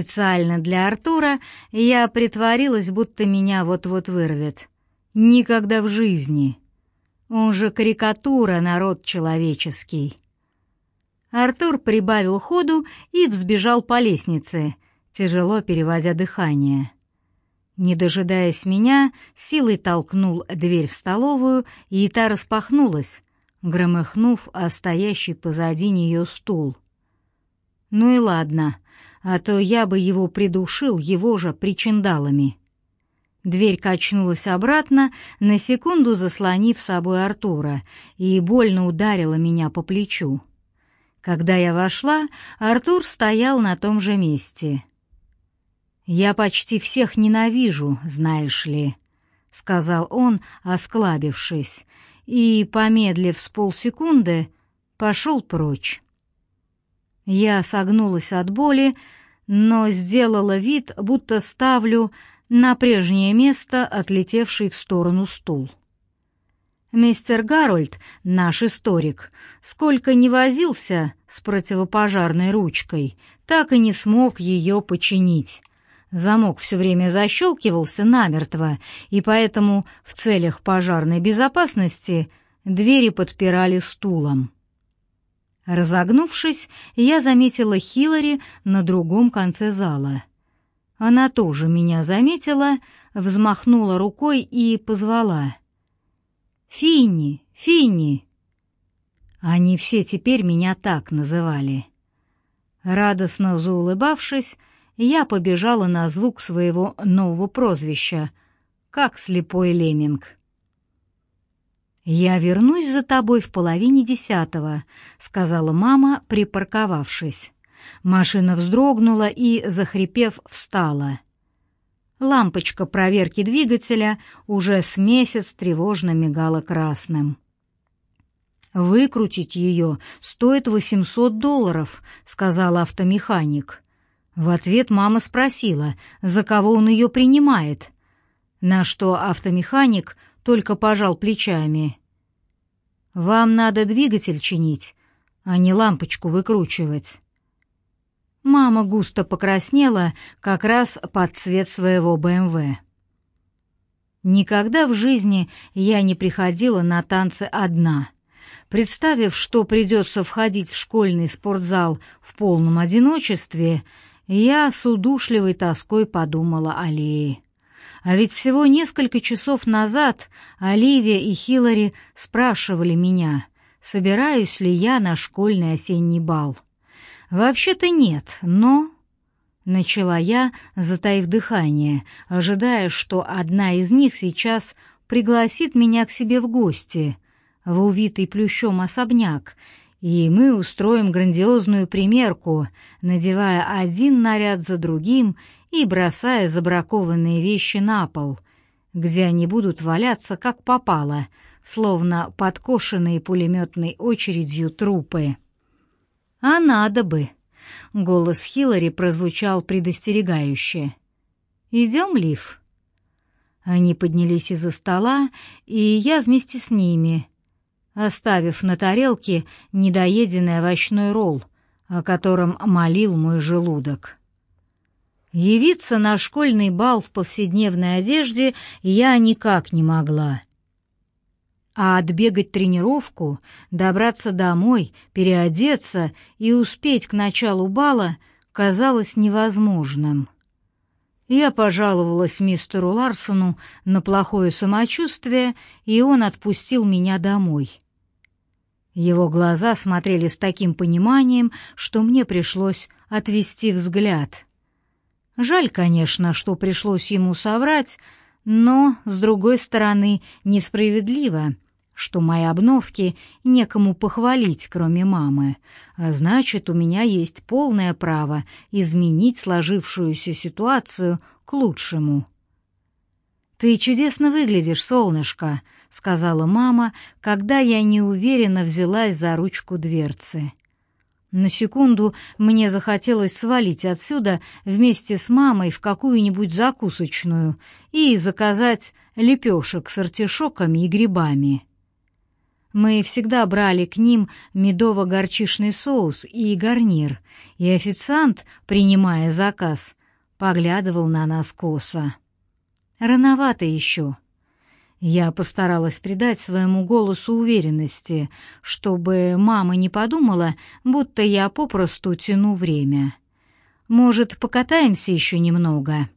Специально для Артура я притворилась, будто меня вот-вот вырвет. Никогда в жизни. Он же карикатура, народ человеческий. Артур прибавил ходу и взбежал по лестнице, тяжело переводя дыхание. Не дожидаясь меня, силой толкнул дверь в столовую, и та распахнулась, громыхнув о стоящий позади нее стул. Ну и ладно, а то я бы его придушил его же причиндалами. Дверь качнулась обратно, на секунду заслонив собой Артура, и больно ударила меня по плечу. Когда я вошла, Артур стоял на том же месте. «Я почти всех ненавижу, знаешь ли», — сказал он, осклабившись, и, помедлив с полсекунды, пошел прочь. Я согнулась от боли, но сделала вид, будто ставлю на прежнее место отлетевший в сторону стул. Мистер Гарольд, наш историк, сколько не возился с противопожарной ручкой, так и не смог ее починить. Замок все время защелкивался намертво, и поэтому в целях пожарной безопасности двери подпирали стулом. Разогнувшись, я заметила Хиллари на другом конце зала. Она тоже меня заметила, взмахнула рукой и позвала. «Финни! Финни!» Они все теперь меня так называли. Радостно заулыбавшись, я побежала на звук своего нового прозвища, как слепой лемминг. «Я вернусь за тобой в половине десятого», — сказала мама, припарковавшись. Машина вздрогнула и, захрипев, встала. Лампочка проверки двигателя уже с месяц тревожно мигала красным. «Выкрутить ее стоит 800 долларов», — сказал автомеханик. В ответ мама спросила, за кого он ее принимает, на что автомеханик только пожал плечами. «Вам надо двигатель чинить, а не лампочку выкручивать». Мама густо покраснела как раз под цвет своего БМВ. Никогда в жизни я не приходила на танцы одна. Представив, что придется входить в школьный спортзал в полном одиночестве, я с удушливой тоской подумала о Лее. А ведь всего несколько часов назад Оливия и Хиллари спрашивали меня, собираюсь ли я на школьный осенний бал. Вообще-то нет, но... Начала я, затаив дыхание, ожидая, что одна из них сейчас пригласит меня к себе в гости, в увитый плющом особняк, и мы устроим грандиозную примерку, надевая один наряд за другим и бросая забракованные вещи на пол, где они будут валяться как попало, словно подкошенные пулеметной очередью трупы. «А надо бы!» — голос Хиллари прозвучал предостерегающе. «Идем, Лив?» Они поднялись из-за стола, и я вместе с ними — оставив на тарелке недоеденный овощной ролл, о котором молил мой желудок. Явиться на школьный бал в повседневной одежде я никак не могла. А отбегать тренировку, добраться домой, переодеться и успеть к началу бала казалось невозможным. Я пожаловалась мистеру Ларсону на плохое самочувствие, и он отпустил меня домой. Его глаза смотрели с таким пониманием, что мне пришлось отвести взгляд. Жаль, конечно, что пришлось ему соврать, но, с другой стороны, несправедливо, что мои обновки некому похвалить, кроме мамы, а значит, у меня есть полное право изменить сложившуюся ситуацию к лучшему. «Ты чудесно выглядишь, солнышко», — сказала мама, когда я неуверенно взялась за ручку дверцы. На секунду мне захотелось свалить отсюда вместе с мамой в какую-нибудь закусочную и заказать лепешек с артишоками и грибами. Мы всегда брали к ним медово-горчишный соус и гарнир, и официант, принимая заказ, поглядывал на нас косо. Рановато еще. Я постаралась придать своему голосу уверенности, чтобы мама не подумала, будто я попросту тяну время. Может, покатаемся еще немного?»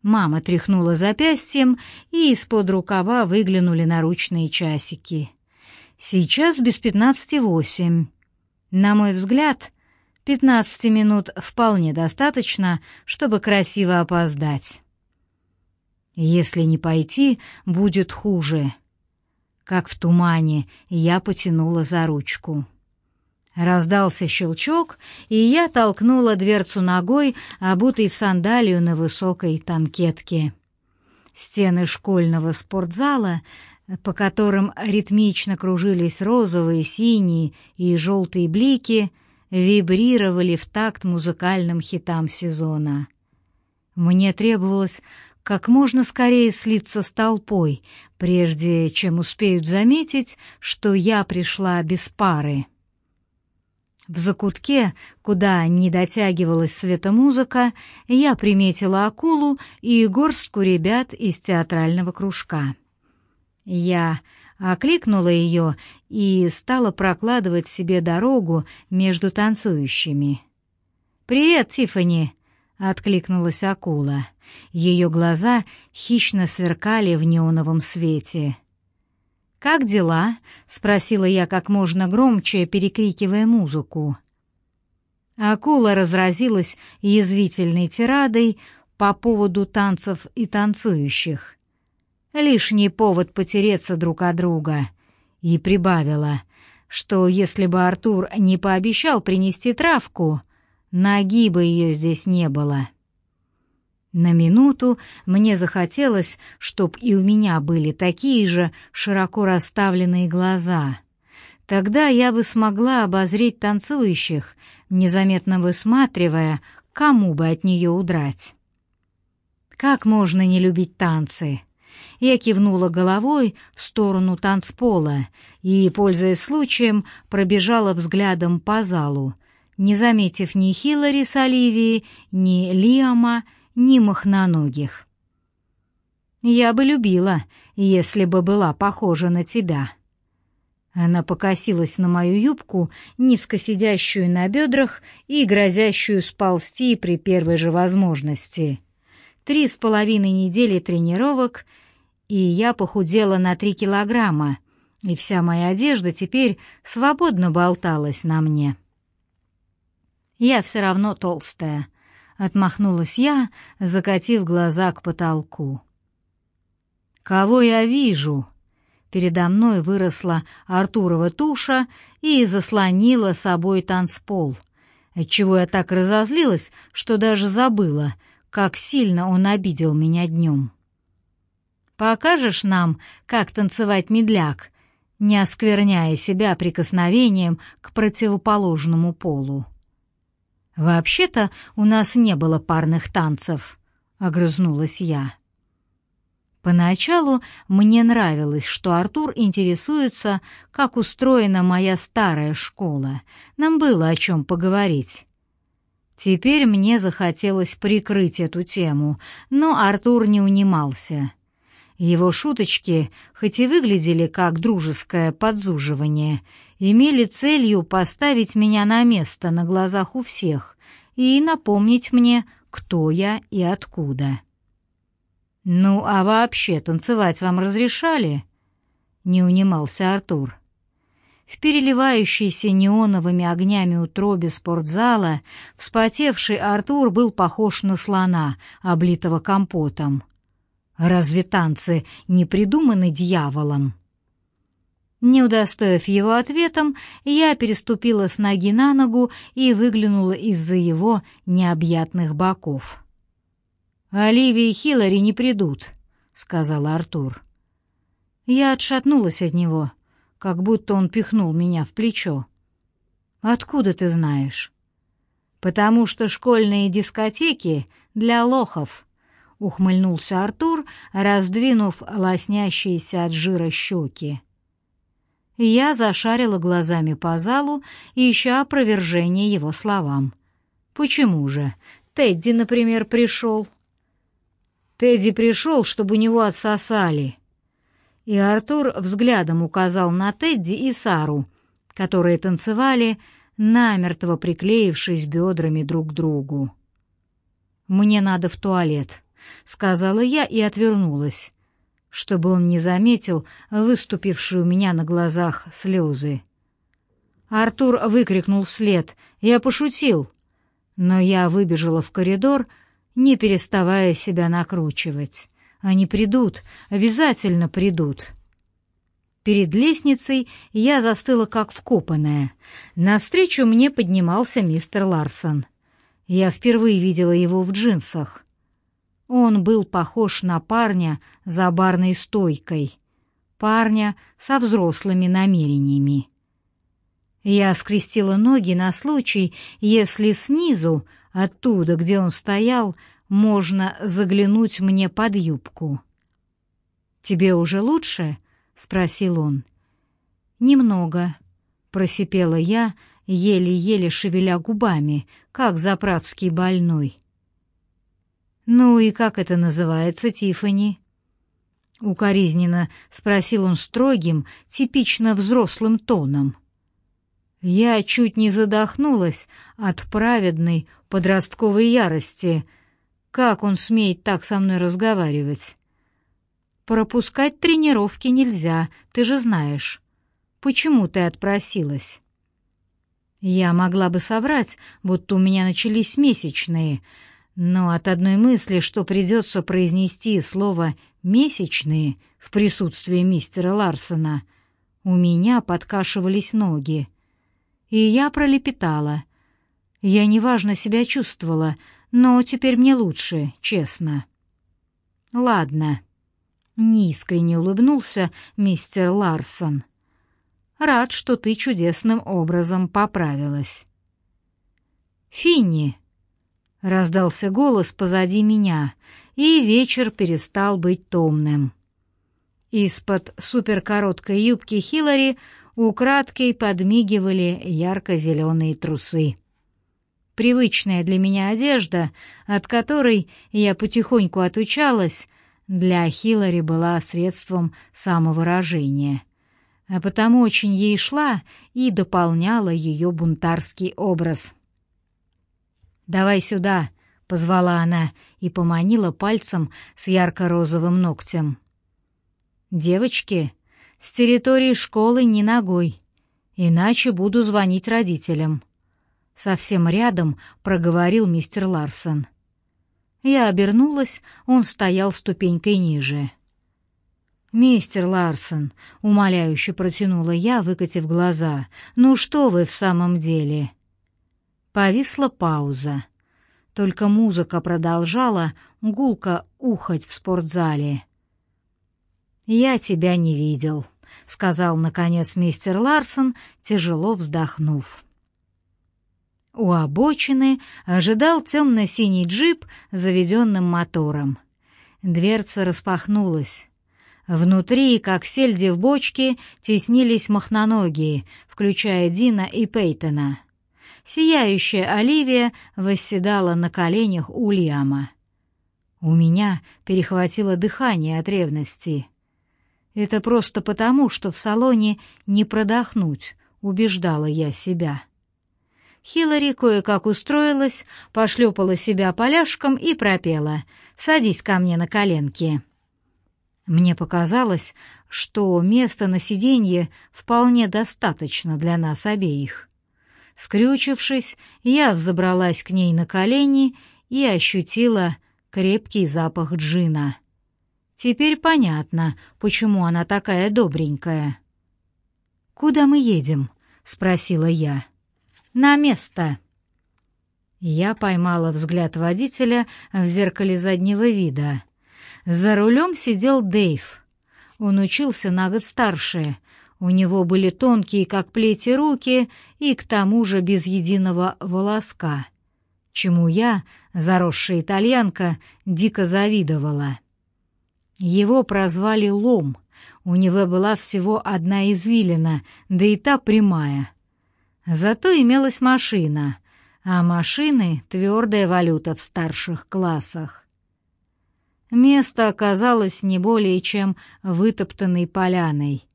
Мама тряхнула запястьем, и из-под рукава выглянули наручные часики. «Сейчас без пятнадцати восемь. На мой взгляд, пятнадцати минут вполне достаточно, чтобы красиво опоздать». Если не пойти, будет хуже. Как в тумане, я потянула за ручку. Раздался щелчок, и я толкнула дверцу ногой, обутой в сандалию на высокой танкетке. Стены школьного спортзала, по которым ритмично кружились розовые, синие и желтые блики, вибрировали в такт музыкальным хитам сезона. Мне требовалось как можно скорее слиться с толпой, прежде чем успеют заметить, что я пришла без пары. В закутке, куда не дотягивалась светомузыка, я приметила акулу и горстку ребят из театрального кружка. Я окликнула ее и стала прокладывать себе дорогу между танцующими. «Привет, Тиффани!» — откликнулась акула. Ее глаза хищно сверкали в неоновом свете. «Как дела?» — спросила я как можно громче, перекрикивая музыку. Акула разразилась язвительной тирадой по поводу танцев и танцующих. Лишний повод потереться друг о друга. И прибавила, что если бы Артур не пообещал принести травку, Ноги бы ее здесь не было. На минуту мне захотелось, чтоб и у меня были такие же широко расставленные глаза. Тогда я бы смогла обозреть танцующих, незаметно высматривая, кому бы от нее удрать. Как можно не любить танцы? Я кивнула головой в сторону танцпола и, пользуясь случаем, пробежала взглядом по залу, не заметив ни Хиллари с Оливией, ни Лиама, ни махноногих. «Я бы любила, если бы была похожа на тебя». Она покосилась на мою юбку, низко сидящую на бедрах и грозящую сползти при первой же возможности. Три с половиной недели тренировок, и я похудела на три килограмма, и вся моя одежда теперь свободно болталась на мне. Я все равно толстая», — отмахнулась я, закатив глаза к потолку. «Кого я вижу?» Передо мной выросла Артурова туша и заслонила собой танцпол, отчего я так разозлилась, что даже забыла, как сильно он обидел меня днем. «Покажешь нам, как танцевать медляк?» не оскверняя себя прикосновением к противоположному полу. «Вообще-то у нас не было парных танцев», — огрызнулась я. Поначалу мне нравилось, что Артур интересуется, как устроена моя старая школа. Нам было о чем поговорить. Теперь мне захотелось прикрыть эту тему, но Артур не унимался. Его шуточки, хоть и выглядели как дружеское подзуживание, имели целью поставить меня на место на глазах у всех и напомнить мне, кто я и откуда. «Ну, а вообще танцевать вам разрешали?» — не унимался Артур. В переливающейся неоновыми огнями утробе спортзала вспотевший Артур был похож на слона, облитого компотом. Разве танцы не придуманы дьяволом? Не удостоив его ответом, я переступила с ноги на ногу и выглянула из-за его необъятных боков. «Оливия и Хиллари не придут», — сказал Артур. Я отшатнулась от него, как будто он пихнул меня в плечо. «Откуда ты знаешь?» «Потому что школьные дискотеки для лохов», — ухмыльнулся Артур, раздвинув лоснящиеся от жира щеки. Я зашарила глазами по залу, ища опровержение его словам. «Почему же? Тедди, например, пришел». «Тедди пришел, чтобы у него отсосали». И Артур взглядом указал на Тедди и Сару, которые танцевали, намертво приклеившись бедрами друг к другу. «Мне надо в туалет», — сказала я и отвернулась, чтобы он не заметил выступившие у меня на глазах слезы. Артур выкрикнул вслед «Я пошутил!», но я выбежала в коридор, не переставая себя накручивать. Они придут, обязательно придут. Перед лестницей я застыла как вкопанная. Навстречу мне поднимался мистер Ларсон. Я впервые видела его в джинсах. Он был похож на парня за барной стойкой, парня со взрослыми намерениями. Я скрестила ноги на случай, если снизу, оттуда, где он стоял, можно заглянуть мне под юбку. «Тебе уже лучше?» — спросил он. «Немного», — просипела я, еле-еле шевеля губами, как заправский больной. «Ну и как это называется, Тифани? Укоризненно спросил он строгим, типично взрослым тоном. Я чуть не задохнулась от праведной подростковой ярости. Как он смеет так со мной разговаривать? Пропускать тренировки нельзя, ты же знаешь. Почему ты отпросилась? Я могла бы соврать, будто у меня начались месячные, но от одной мысли, что придется произнести слово «месячные» в присутствии мистера Ларсона, у меня подкашивались ноги. И я пролепетала. Я неважно себя чувствовала, но теперь мне лучше, честно. «Ладно», Неискренне улыбнулся мистер Ларсон. «Рад, что ты чудесным образом поправилась». «Финни!» — раздался голос позади меня, и вечер перестал быть томным. Из-под суперкороткой юбки Хиллари украдкой подмигивали ярко-зеленые трусы. Привычная для меня одежда, от которой я потихоньку отучалась, для Хиллари была средством самовыражения, а потому очень ей шла и дополняла ее бунтарский образ. «Давай сюда», — позвала она и поманила пальцем с ярко-розовым ногтем. «Девочки, с территории школы ни ногой, иначе буду звонить родителям». Совсем рядом проговорил мистер Ларсон. Я обернулась, он стоял ступенькой ниже. «Мистер Ларсон», — умоляюще протянула я, выкатив глаза, — «ну что вы в самом деле?» Повисла пауза. Только музыка продолжала гулко ухать в спортзале. «Я тебя не видел», — сказал, наконец, мистер Ларсон, тяжело вздохнув. У обочины ожидал темно-синий джип с заведенным мотором. Дверца распахнулась. Внутри, как сельди в бочке, теснились махноногие, включая Дина и Пейтона. Сияющая Оливия восседала на коленях Ульяма. У меня перехватило дыхание от ревности. Это просто потому, что в салоне не продохнуть, убеждала я себя. Хиллари кое-как устроилась, пошлепала себя поляшком и пропела «Садись ко мне на коленки». Мне показалось, что места на сиденье вполне достаточно для нас обеих. Скрючившись, я взобралась к ней на колени и ощутила крепкий запах джина. Теперь понятно, почему она такая добренькая. «Куда мы едем?» — спросила я. На место!» Я поймала взгляд водителя в зеркале заднего вида. За рулем сидел Дэйв. Он учился на год старше. У него были тонкие, как плети, руки и, к тому же, без единого волоска, чему я, заросшая итальянка, дико завидовала. Его прозвали Лом. У него была всего одна извилина, да и та прямая. Зато имелась машина, а машины — твердая валюта в старших классах. Место оказалось не более чем вытоптанной поляной,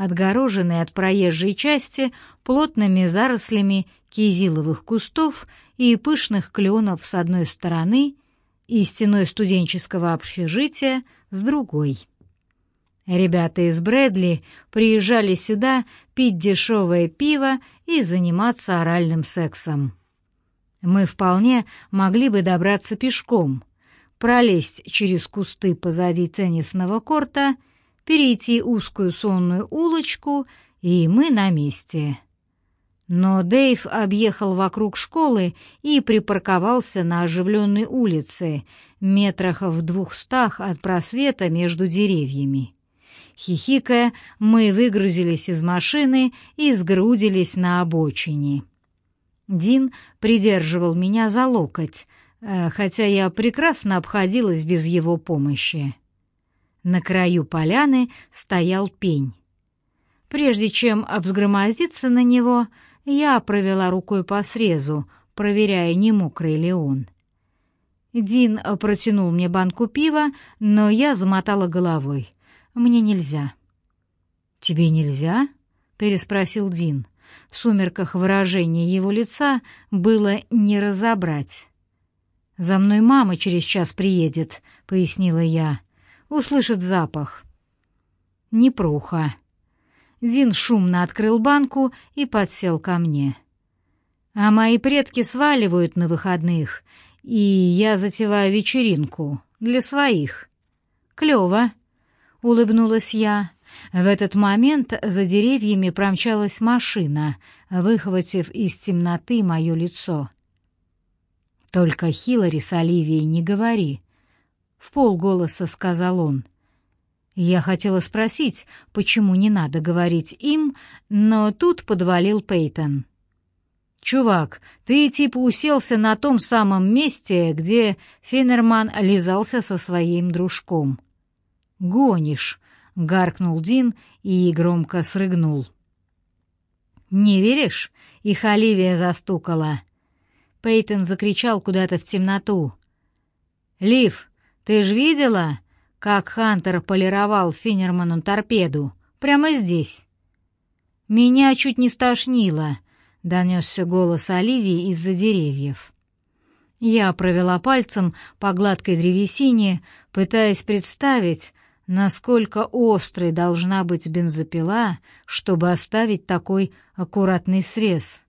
отгороженной от проезжей части плотными зарослями кизиловых кустов и пышных кленов с одной стороны и стеной студенческого общежития с другой. Ребята из Брэдли приезжали сюда пить дешевое пиво и заниматься оральным сексом. Мы вполне могли бы добраться пешком, пролезть через кусты позади теннисного корта, перейти узкую сонную улочку, и мы на месте. Но Дэйв объехал вокруг школы и припарковался на оживленной улице, метрах в двухстах от просвета между деревьями. Хихикая, мы выгрузились из машины и сгрудились на обочине. Дин придерживал меня за локоть, э, хотя я прекрасно обходилась без его помощи. На краю поляны стоял пень. Прежде чем взгромозиться на него, я провела рукой по срезу, проверяя, не мокрый ли он. Дин протянул мне банку пива, но я замотала головой. Мне нельзя. «Тебе нельзя?» — переспросил Дин. В сумерках выражение его лица было не разобрать. «За мной мама через час приедет», — пояснила я. «Услышит запах». «Непруха», Дин шумно открыл банку и подсел ко мне. «А мои предки сваливают на выходных, и я затеваю вечеринку для своих». «Клёво», — улыбнулась я. В этот момент за деревьями промчалась машина, выхватив из темноты мое лицо. «Только Хиллари с Оливией не говори», — в полголоса сказал он. Я хотела спросить, почему не надо говорить им, но тут подвалил Пейтон. «Чувак, ты типа уселся на том самом месте, где Феннерман лизался со своим дружком». «Гонишь», — гаркнул Дин и громко срыгнул. «Не веришь?» — их Оливия застукала. Пейтон закричал куда-то в темноту. «Лив, ты ж видела? как Хантер полировал Финнерману торпеду, прямо здесь. «Меня чуть не стошнило», — донесся голос Оливии из-за деревьев. Я провела пальцем по гладкой древесине, пытаясь представить, насколько острой должна быть бензопила, чтобы оставить такой аккуратный срез.